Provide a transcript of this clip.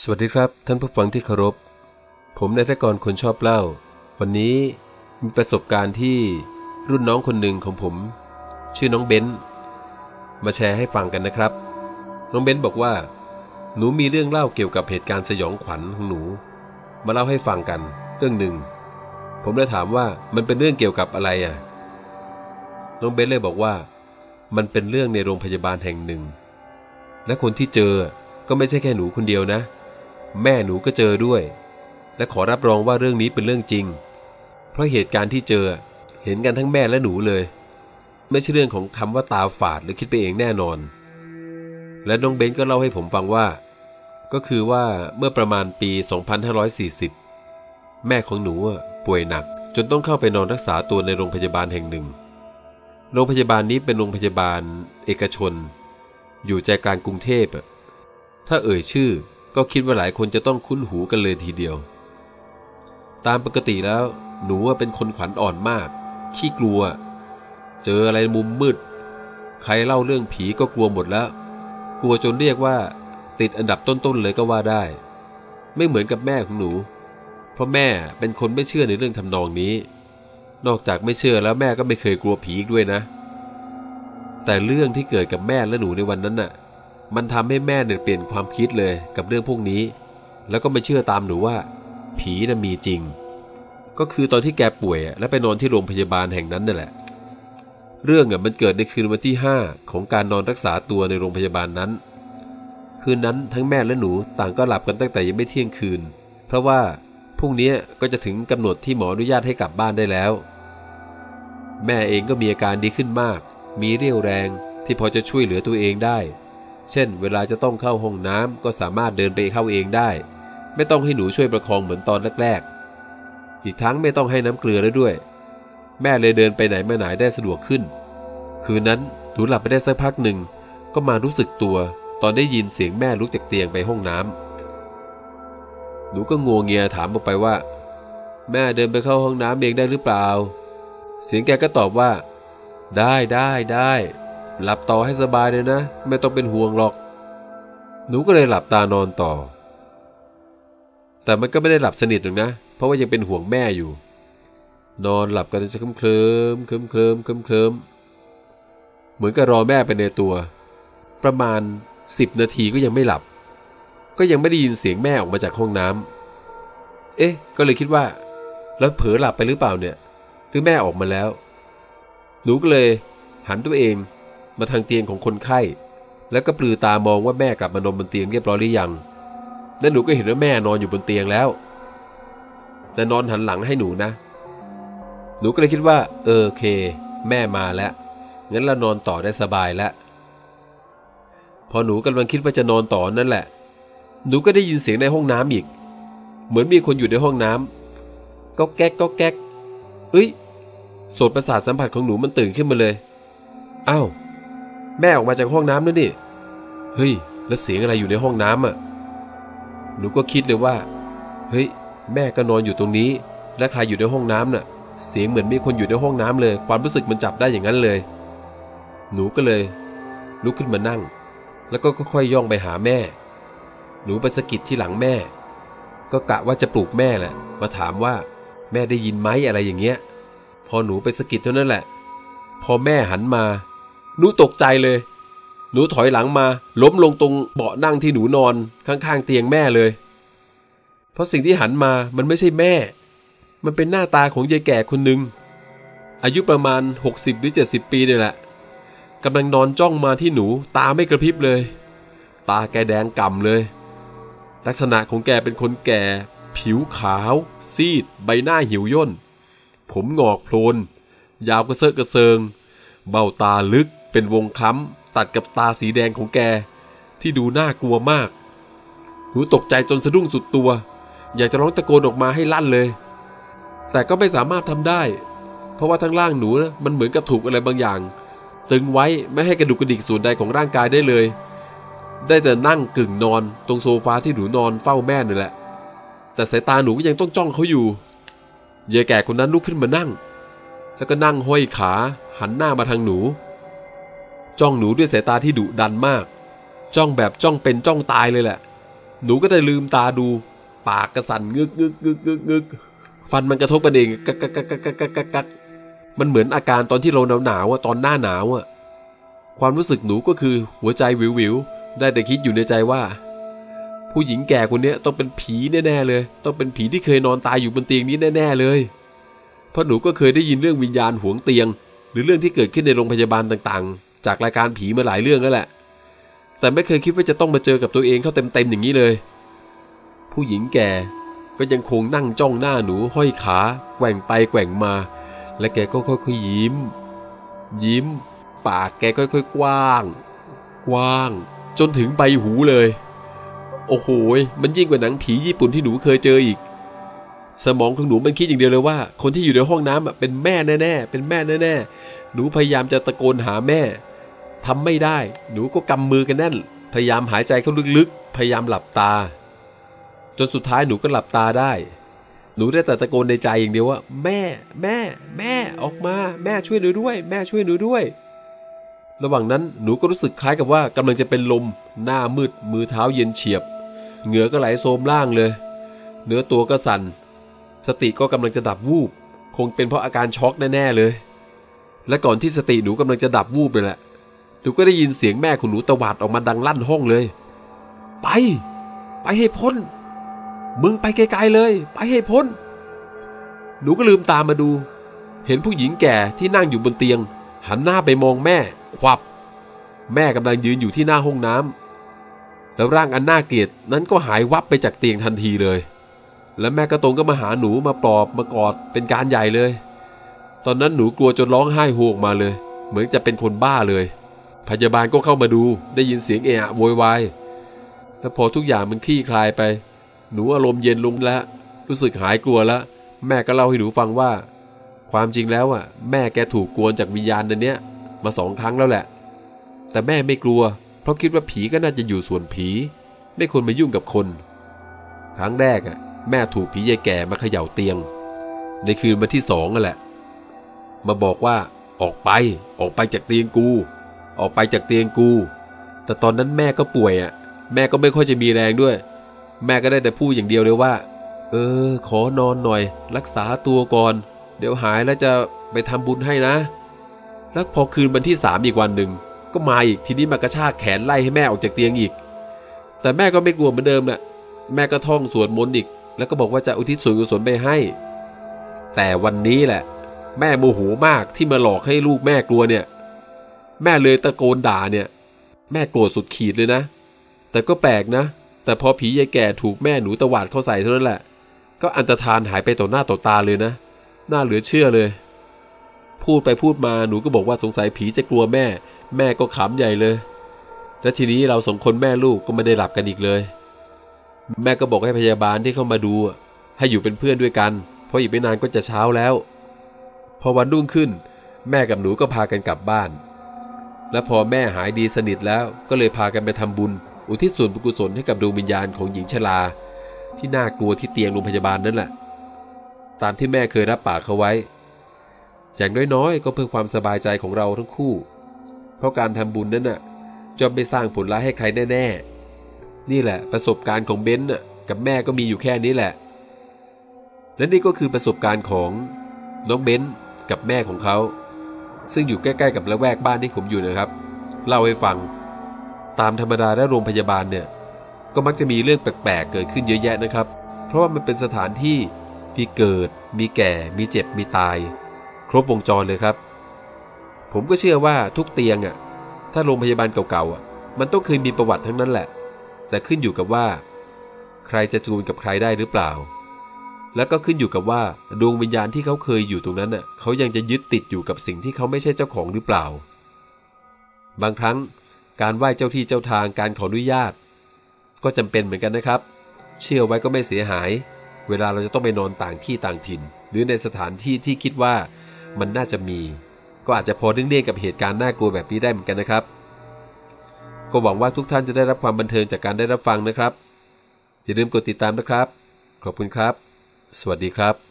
สวัสดีครับ ท่านผู้ฟังที่เคารพ ผมนายธกรคนชอบเล่า วันนี้มีประสบการณ์ที่รุ่นน้องคนหนึ่งของผม ชื่อน้องเบนซ์มาแชร์ให้ฟังกันนะครับ น้องเบนซ์บอกว่า หนูมีเรื่องเล่าเกี่ยวกับเหตุการณ์สยองขวัญของหนู มาเล่าให้ฟังกัน เรื่องหนึ่ง ผมเลยถามว่ามันเป็นเรื่องเกี่ยวกับอะไรอะ น้องเบนซ์เลยบอกว่า มันเป็นเรื่องในโรงพยาบาลแห่งหนึ่งและคนที่เจอก็ไม่ใช่แค่หนูคนเดียวนะ แม่หนูก็เจอด้วย และขอรับรองว่าเรื่องนี้เป็นเรื่องจริง เพราะเหตุการณ์ที่เจอเห็นกันทั้งแม่และหนูเลย ไม่ใช่เรื่องของคำว่าตาฝาดหรือคิดไปเองแน่นอน และน้องเบนก็เล่าให้ผมฟังว่า ก็คือว่าเมื่อประมาณปี 2540 แม่ของหนูป่วยหนักจนต้องเข้าไปนอนรักษาตัวในโรงพยาบาลแห่งหนึ่ง โรงพยาบาลนี้เป็นโรงพยาบาล เอกชน อยู่ใจกลางกรุงเทพถ้าเอ่ยชื่อ ก็คิดว่าหลายคนจะต้องคุ้นหูกันเลยทีเดียว ตามปกติแล้ว หนูเป็นคนขวัญอ่อนมาก ขี้กลัว เจออะไรมุมมืด ใครเล่าเรื่องผีก็กลัวหมดแล้ว กลัวจนเรียกว่า ติดอันดับต้นๆเลยก็ว่าได้ ไม่เหมือนกับแม่ของหนู เพราะแม่เป็นคนไม่เชื่อในเรื่องทำนองนี้ นอกจากไม่เชื่อแล้วแม่ก็ไม่เคยกลัวผีอีกด้วยนะ แต่เรื่องที่เกิดกับแม่และหนูในวันนั้นน่ะ มันทำให้แม่เนี่ยเปลี่ยนความคิดเลยกับเรื่องพวกนี้ แล้วก็ไม่เชื่อตามหนูว่า ผีน่ะมีจริง ก็คือตอนที่แกป่วยและไปนอนที่โรงพยาบาลแห่งนั้นนั่นแหละ เรื่องอะมันเกิดในคืนวันที่ 5 ของการนอนรักษาตัวในโรงพยาบาลนั้น คืนนั้นทั้งแม่และหนูต่างก็หลับกันตั้งแต่ยังไม่เที่ยงคืน เพราะว่าพรุ่งนี้ก็จะถึงกำหนดที่หมออนุญาตให้กลับบ้านได้แล้ว แม่เองก็มีอาการดีขึ้นมาก มีเรี่ยวแรงที่พอจะช่วยเหลือตัวเองได้ เช่น เวลาจะต้องเข้าห้องน้ำก็สามารถเดินไปเข้าเองได้ ไม่ต้องให้หนูช่วยประคองเหมือนตอนแรกๆ อีกทั้งไม่ต้องให้น้ำเกลือแล้วด้วย แม่เลยเดินไปไหนมาไหนได้สะดวกขึ้น คืนนั้นหนูหลับไปได้สักพักหนึ่งก็มารู้สึกตัวตอนได้ยินเสียงแม่ลุกจากเตียงไปห้องน้ำหนูก็งัวงเงียถามออกไปว่า แม่เดินไปเข้าห้องน้ำเองได้หรือเปล่า เสียงแกก็ตอบว่า ได้ได้ได้ หลับต่อให้สบายเลยนะ ไม่ต้องเป็นห่วงหรอก หนูก็เลยหลับตานอนต่อ แต่มันก็ไม่ได้หลับสนิทหรอกนะ เพราะว่ายังเป็นห่วงแม่อยู่ นอนหลับกันจะเคลิ้มเคลิ้มเคลิ้มเคลิ้มเคลิ้มเคลิ้มเหมือนกับรอแม่ไปในตัว ประมาณสิบนาทีก็ยังไม่หลับ ก็ยังไม่ได้ยินเสียงแม่ออกมาจากห้องน้ำเอ๊ะ ก็เลยคิดว่า แล้วเผลอหลับไปหรือเปล่าเนี่ย หรือแม่ออกมาแล้ว หนูก็เลย หันตัวเอง มาทางเตียงของคนไข้ แล้วก็ปลือตามองว่าแม่กลับมานอนบนเตียงเรียบร้อยหรือยังแล้วหนูก็เห็นว่าแม่นอนอยู่บนเตียงแล้วและนอนหันหลังให้หนูนะ หนูก็เลยคิดว่า เออเค แม่มาแล้ว งั้นเรานอนต่อได้สบายแล้ว พอหนูกำลังคิดว่าจะนอนต่อนั่นแหละ หนูก็ได้ยินเสียงในห้องน้ำอีก เหมือนมีคนอยู่ในห้องน้ำก็แก๊กก็แก๊ก เอ้ยโสตประสาทสัมผัสของหนูมันตื่นขึ้นมาเลย อ้าว แม่ออกมาจากห้องน้ำแล้วนี่ เฮ้ย แล้วเสียงอะไรอยู่ในห้องน้ำอะ หนูก็คิดเลยว่า เฮ้ย แม่ก็นอนอยู่ตรงนี้ และใครอยู่ในห้องน้ำน่ะ เสียงเหมือนมีคนอยู่ในห้องน้ำเลย ความรู้สึกมันจับได้อย่างนั้นเลย หนูก็เลย ลุกขึ้นมานั่ง แล้วก็ค่อยๆย่องไปหาแม่ หนูไปสะกิดที่หลังแม่ ก็กะว่าจะปลุกแม่แหละ มาถามว่า แม่ได้ยินไหมอะไรอย่างเงี้ย พอหนูไปสะกิดเท่านั้นแหละ พอแม่หันมา นูตกใจเลย หนูถอยหลังมา ล้มลงตรงเบาะนั่งที่หนูนอนข้างๆเตียงแม่เลย เพราะสิ่งที่หันมามันไม่ใช่แม่ มันเป็นหน้าตาของยายแก่คนหนึ่งอายุประมาณ 60 หรือ 70 ปีนี่แหละกำลังนอนจ้องมาที่หนู ตาไม่กระพริบเลย ตาแกแดงก่ำเลย ลักษณะของแกเป็นคนแก่ ผิวขาว ซีด ใบหน้าหิวย่น ผมงอกโพลน ยาวกระเซาะกระเซิง เบ้าตาลึก เป็นวงคล้ำตัดกับตาสีแดงของแก ที่ดูน่ากลัวมาก หนูตกใจจนสะดุ้งสุดตัว อยากจะร้องตะโกนออกมาให้ลั่นเลย แต่ก็ไม่สามารถทำได้ เพราะว่าทั้งล่างหนูนะมันเหมือนกับถูกอะไรบางอย่าง ตึงไว้ไม่ให้กระดูกกระดิกส่วนใดของร่างกายได้เลย ได้แต่นั่งกึ่งนอน ตรงโซฟาที่หนูนอนเฝ้าแม่นี่แหละ แต่สายตาหนูก็ยังต้องจ้องเขาอยู่เยายแก่คนนั้นลุกขึ้นมานั่ง แล้วก็นั่งห้อยขาหันหน้ามาทางหนู จ้องหนูด้วยสายตาที่ดุดันมาก จ้องแบบจ้องเป็นจ้องตายเลยแหละ หนูก็ได้ลืมตาดู ปากกระสันงึกงึกงึกงึกงึกฟันมันกระทบกันเองกักกักกักกักกักกักกักมันเหมือนอาการตอนที่เราหนาวหนาวอะตอนหน้าหนาวอะความรู้สึกหนูก็คือหัวใจวิววิวได้แต่คิดอยู่ในใจว่า ผู้หญิงแก่คนนี้ต้องเป็นผีแน่ๆเลย ต้องเป็นผีที่เคยนอนตายอยู่บนเตียงนี้แน่ ๆเลย เพราะหนูก็เคยได้ยินเรื่องวิญญาณหวงเตียง หรือเรื่องที่เกิดขึ้นในโรงพยาบาลต่างๆ จากรายการผีมาหลายเรื่องแล้วแหละ แต่ไม่เคยคิดว่าจะต้องมาเจอกับตัวเองเข้าเต็มๆอย่างนี้เลย ผู้หญิงแก่ก็ยังคงนั่งจ้องหน้าหนูห้อยขาแกว่งไปแกว่งมา และแกก็ค่อยๆยิ้ม ยิ้ม ปากแกค่อยๆกว้าง กว้าง จนถึงใบหูเลย โอ้โหมันยิ่งกว่าหนังผีญี่ปุ่นที่หนูเคยเจออีก สมองของหนูมันคิดอย่างเดียวเลยว่า คนที่อยู่ในห้องน้ำเป็นแม่แน่ๆเป็นแม่แน่ๆหนูพยายามจะตะโกนหาแม่ ทำไม่ได้ หนูก็กำมือกันแน่น พยายามหายใจเข้าลึกๆ พยายามหลับตา จนสุดท้ายหนูก็หลับตาได้ หนูได้แต่ตะโกนในใจอย่างเดียวว่า แม่ แม่ แม่ออกมา แม่ช่วยหนูด้วย แม่ช่วยหนูด้วย ระหว่างนั้นหนูก็รู้สึกคล้ายกับว่ากำลังจะเป็นลม หน้ามืด มือเท้าเย็นเฉียบ เหงื่อก็ไหลโซมล่างเลย เนื้อตัวก็สั่น สติก็กำลังจะดับวูบ คงเป็นเพราะอาการช็อกแน่ๆเลย และก่อนที่สติหนูกำลังจะดับวูบเลยแหละ หนูก็ได้ยินเสียงแม่ของหนูตวาดออกมาดังลั่นห้องเลย ไป ไปให้พ้น มึงไปไกลๆเลย ไปให้พ้น หนูก็ลืมตามมาดู เห็นผู้หญิงแก่ที่นั่งอยู่บนเตียง หันหน้าไปมองแม่ ควับ แม่กำลังยืนอยู่ที่หน้าห้องน้ำแล้วร่างอันน่าเกลียดนั้นก็หายวับไปจากเตียงทันทีเลย แล้วแม่กระตรงก็มาหาหนูมาปลอบมากอดเป็นการใหญ่เลย ตอนนั้นหนูกลัวจนร้องไห้โฮออกมาเลย เหมือนจะเป็นคนบ้าเลย พยาบาลก็เข้ามาดู ได้ยินเสียงเอะอะโวยวายแล้วพอทุกอย่างมันคลี่คลายไป หนูอารมณ์เย็นลงแล้ว รู้สึกหายกลัวแล้ว แม่ก็เล่าให้หนูฟังว่า ความจริงแล้วอะ แม่แกถูกกวนจากวิญญาณนันเนี้ยมาสองครั้งแล้วแหละ แต่แม่ไม่กลัว เพราะคิดว่าผีก็น่าจะอยู่ส่วนผี ไม่ควรมายุ่งกับคน ครั้งแรกอะ แม่ถูกผียายแก่มาเขย่าเตียง ในคืนวันที่สองนั่นแหละ มาบอกว่าออกไปออกไปจากเตียงกู ออกไปจากเตียงกู แต่ตอนนั้นแม่ก็ป่วยอะ แม่ก็ไม่ค่อยจะมีแรงด้วย แม่ก็ได้แต่พูดอย่างเดียวเลยว่า เออ ขอนอนหน่อย รักษาตัวก่อน เดี๋ยวหายแล้วจะไปทำบุญให้นะ แล้วพอคืนวันที่สามอีกวันหนึ่งก็มาอีกทีนี้มากระชากแขนไล่ให้แม่ออกจากเตียงอีก แต่แม่ก็ไม่กลัวเหมือนเดิมแหละแม่ก็ท่องสวดมนต์อีก แล้วก็บอกว่าจะอุทิศส่วนกุศลไปให้ แต่วันนี้แหละ แม่โมโหมากที่มาหลอกให้ลูกแม่กลัวเนี่ย แม่เลยตะโกนด่าเนี่ย แม่โกรธสุดขีดเลยนะ แต่ก็แปลกนะ แต่พอผียายแก่ถูกแม่หนูตะวาดเข้าใส่เท่านั้นแหละ ก็อันตรธานหายไปต่อหน้าต่อตาเลยนะ น่าเหลือเชื่อเลย พูดไปพูดมาหนูก็บอกว่าสงสัยผีจะกลัวแม่ แม่ก็ขำใหญ่เลย และทีนี้เราสองคนแม่ลูกก็ไม่ได้หลับกันอีกเลย แม่ก็บอกให้พยาบาลที่เข้ามาดู ให้อยู่เป็นเพื่อนด้วยกัน เพราะอีกไม่นานก็จะเช้าแล้ว พอวันรุ่งขึ้น แม่กับหนูก็พากันกลับบ้าน และพอแม่หายดีสนิทแล้วก็เลยพากันไปทำบุญ อุทิศส่วนบุญกุศลให้กับดวงวิญญาณของหญิงชรา ที่น่ากลัวที่เตียงโรงพยาบาลนั่นแหละ ตามที่แม่เคยรับปากเขาไว้ อย่างน้อยๆ ก็เพื่อความสบายใจของเราทั้งคู่ เพราะการทำบุญนั้นน่ะจะไม่สร้างผลร้ายให้ใครแน่ ๆ นี่แหละประสบการณ์ของเบนซ์น่ะกับแม่ก็มีอยู่แค่นี้แหละ และนี่ก็คือประสบการณ์ของน้องเบนซ์กับแม่ของเขา ซึ่งอยู่ใกล้ๆกับละแวกบ้านที่ผมอยู่นะครับ เล่าให้ฟัง ตามธรรมดาและโรงพยาบาลเนี่ยก็มักจะมีเรื่องแปลกๆ เกิดขึ้นเยอะแยะนะครับ เพราะว่ามันเป็นสถานที่มีเกิด มีแก่ มีเจ็บ มีตาย ครบวงจรเลยครับ ผมก็เชื่อว่าทุกเตียงอะ ถ้าโรงพยาบาลเก่าๆอะ มันต้องเคยมีประวัติทั้งนั้นแหละ แต่ขึ้นอยู่กับว่า ใครจะจูนกับใครได้หรือเปล่า แล้วก็ขึ้นอยู่กับว่าดวงวิญญาณที่เขาเคยอยู่ตรงนั้นน่ะเขายังจะยึดติดอยู่กับสิ่งที่เขาไม่ใช่เจ้าของหรือเปล่า บางครั้งการไหว้เจ้าที่เจ้าทางการขออนุญาต ก็จำเป็นเหมือนกันนะครับ เชื่อไว้ก็ไม่เสียหาย เวลาเราจะต้องไปนอนต่างที่ต่างถิ่น หรือในสถานที่ที่คิดว่ามันน่าจะมี ก็อาจจะพอเลี่ยงๆกับเหตุการณ์น่ากลัวแบบนี้ได้เหมือนกันนะครับ ก็หวังว่าทุกท่านจะได้รับความบันเทิงจากการได้รับฟังนะครับอย่าลืมกดติดตามนะครับ ขอบคุณครับ สวัสดีครับ